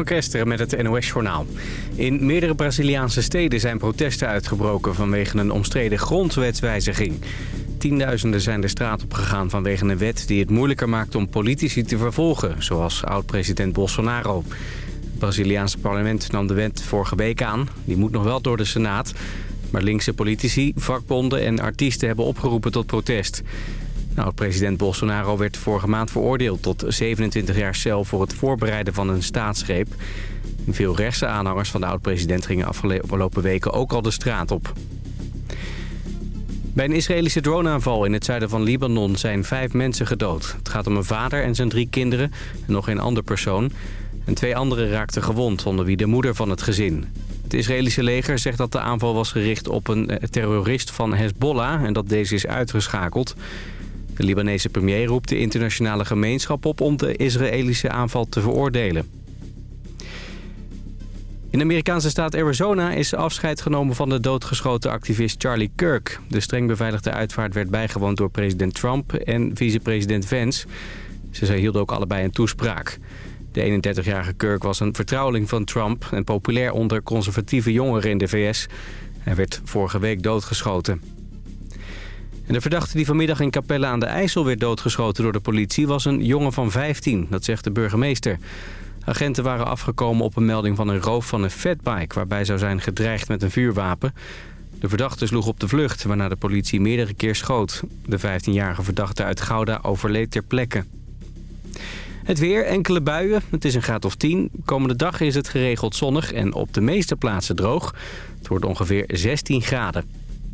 Van Kesteren met het NOS-journaal. In meerdere Braziliaanse steden zijn protesten uitgebroken vanwege een omstreden grondwetswijziging. Tienduizenden zijn de straat op gegaan vanwege een wet die het moeilijker maakt om politici te vervolgen, zoals oud-president Bolsonaro. Het Braziliaanse parlement nam de wet vorige week aan. Die moet nog wel door de Senaat. Maar linkse politici, vakbonden en artiesten hebben opgeroepen tot protest. Nou, president Bolsonaro werd vorige maand veroordeeld tot 27 jaar cel voor het voorbereiden van een staatsgreep. Veel rechtse aanhangers van de oud-president gingen afgelopen weken ook al de straat op. Bij een Israëlische droneaanval in het zuiden van Libanon zijn vijf mensen gedood. Het gaat om een vader en zijn drie kinderen en nog een ander persoon. En twee anderen raakten gewond, onder wie de moeder van het gezin. Het Israëlische leger zegt dat de aanval was gericht op een eh, terrorist van Hezbollah... en dat deze is uitgeschakeld. De Libanese premier roept de internationale gemeenschap op om de Israëlische aanval te veroordelen. In de Amerikaanse staat Arizona is afscheid genomen van de doodgeschoten activist Charlie Kirk. De streng beveiligde uitvaart werd bijgewoond door president Trump en vicepresident Vance. Ze hielden ook allebei een toespraak. De 31-jarige Kirk was een vertrouweling van Trump en populair onder conservatieve jongeren in de VS. Hij werd vorige week doodgeschoten. De verdachte die vanmiddag in Capelle aan de IJssel werd doodgeschoten door de politie... was een jongen van 15, dat zegt de burgemeester. Agenten waren afgekomen op een melding van een roof van een fatbike... waarbij zou zijn gedreigd met een vuurwapen. De verdachte sloeg op de vlucht, waarna de politie meerdere keer schoot. De 15-jarige verdachte uit Gouda overleed ter plekke. Het weer, enkele buien. Het is een graad of 10. Komende dag is het geregeld zonnig en op de meeste plaatsen droog. Het wordt ongeveer 16 graden.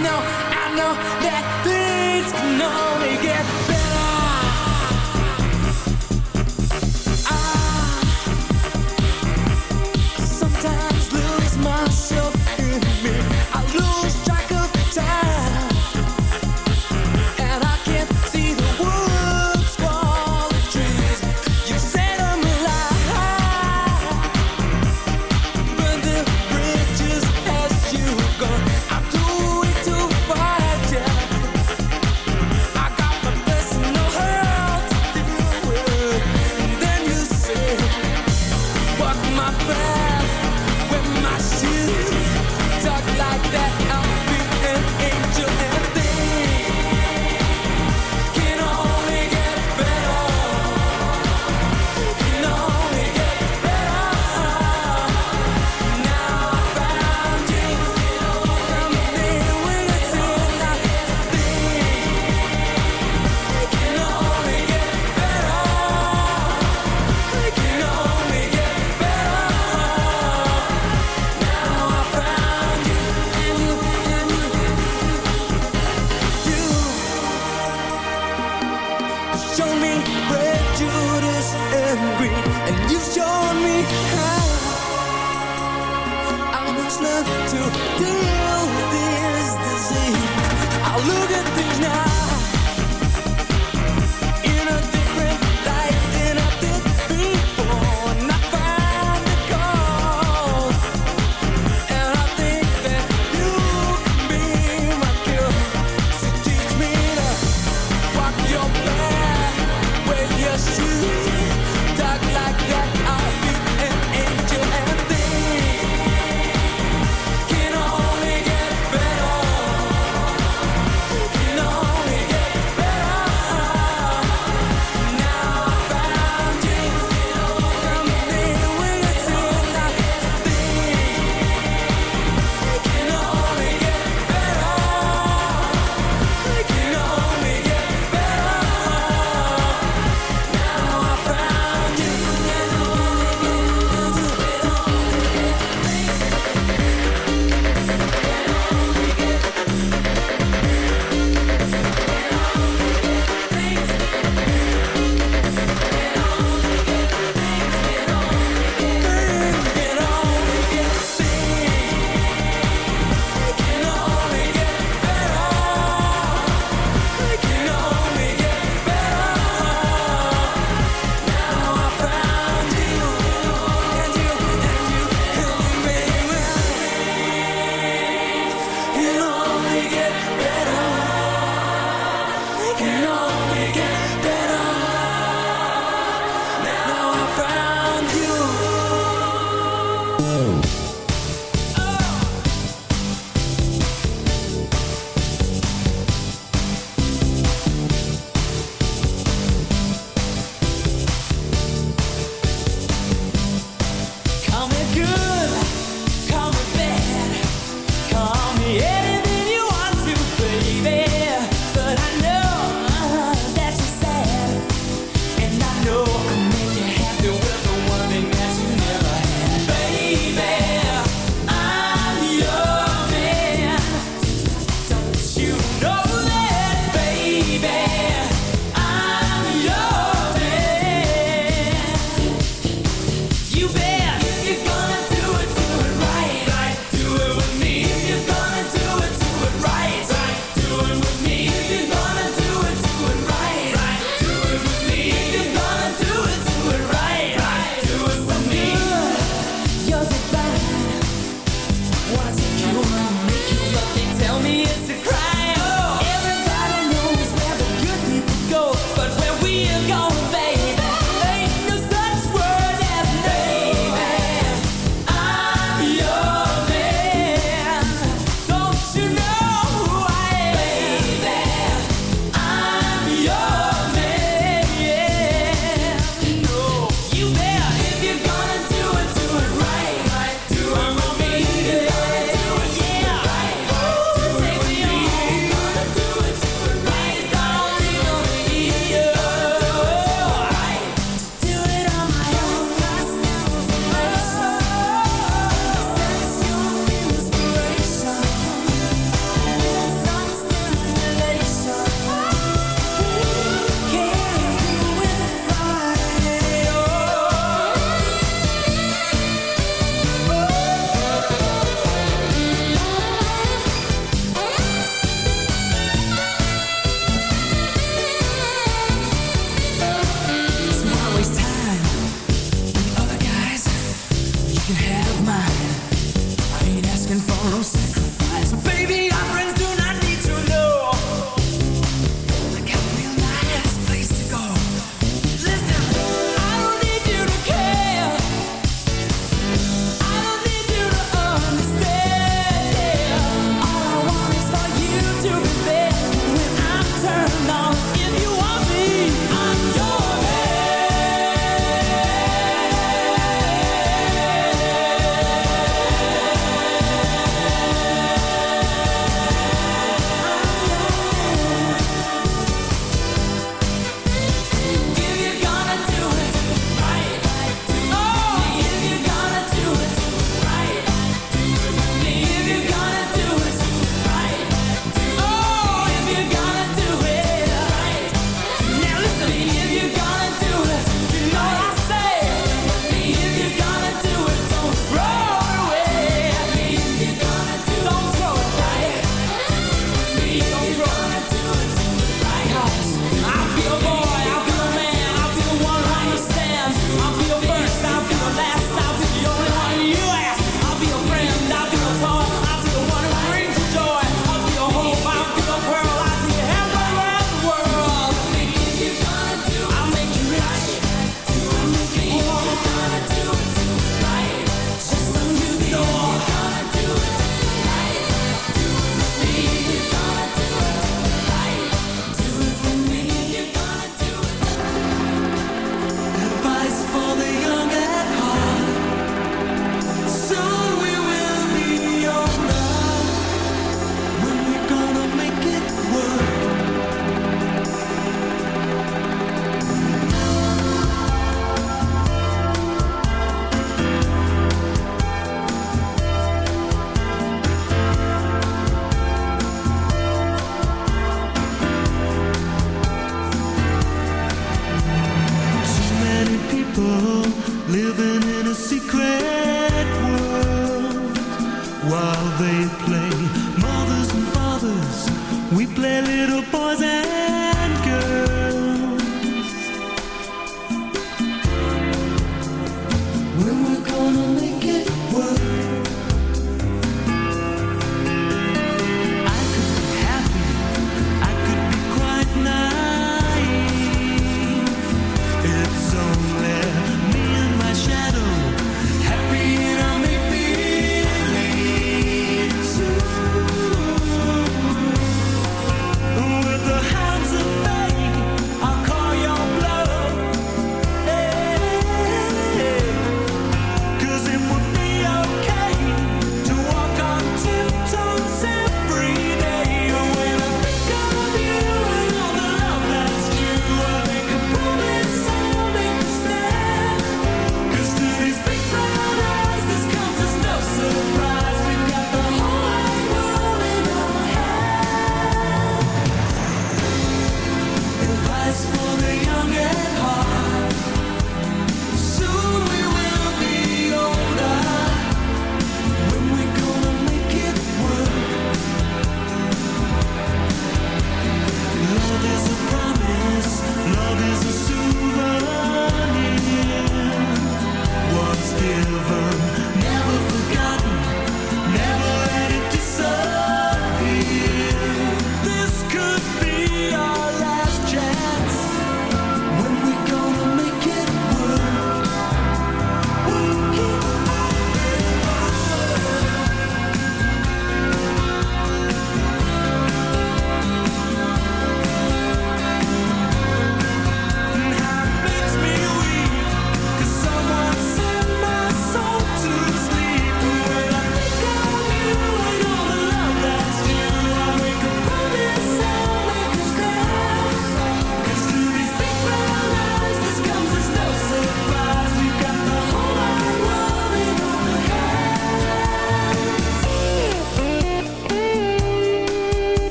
Know, I know that things can only get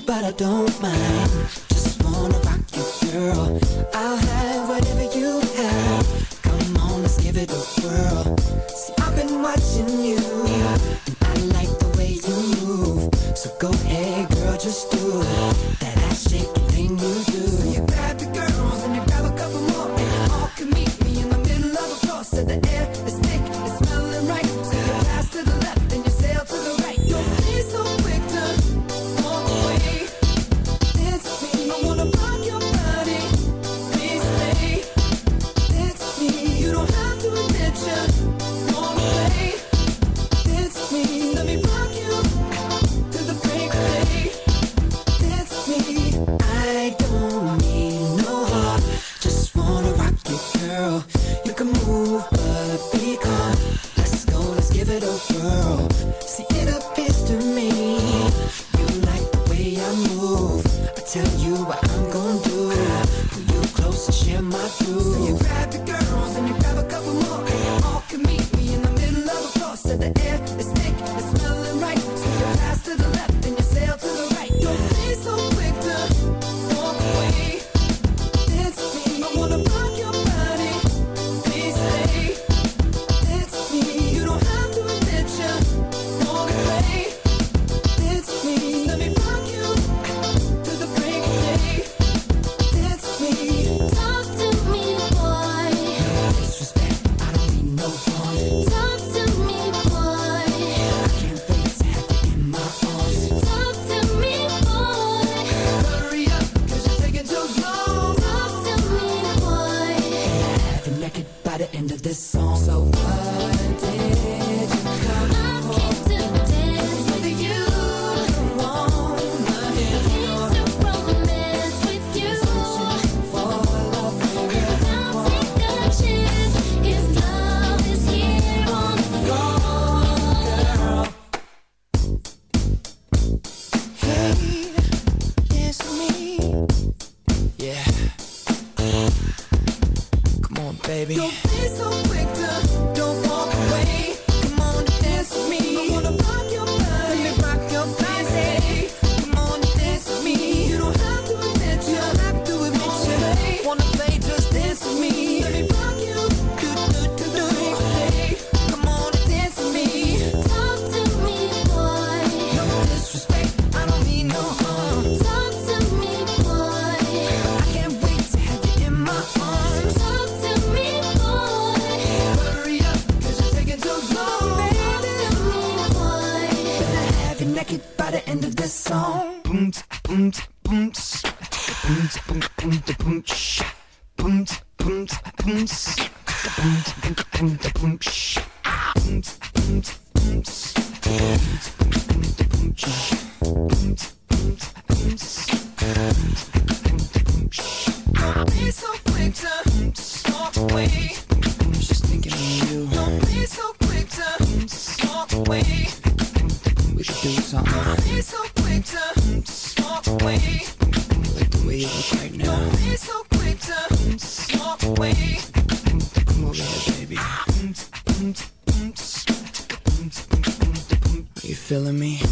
But I don't mind. Feeling me?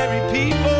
ordinary people.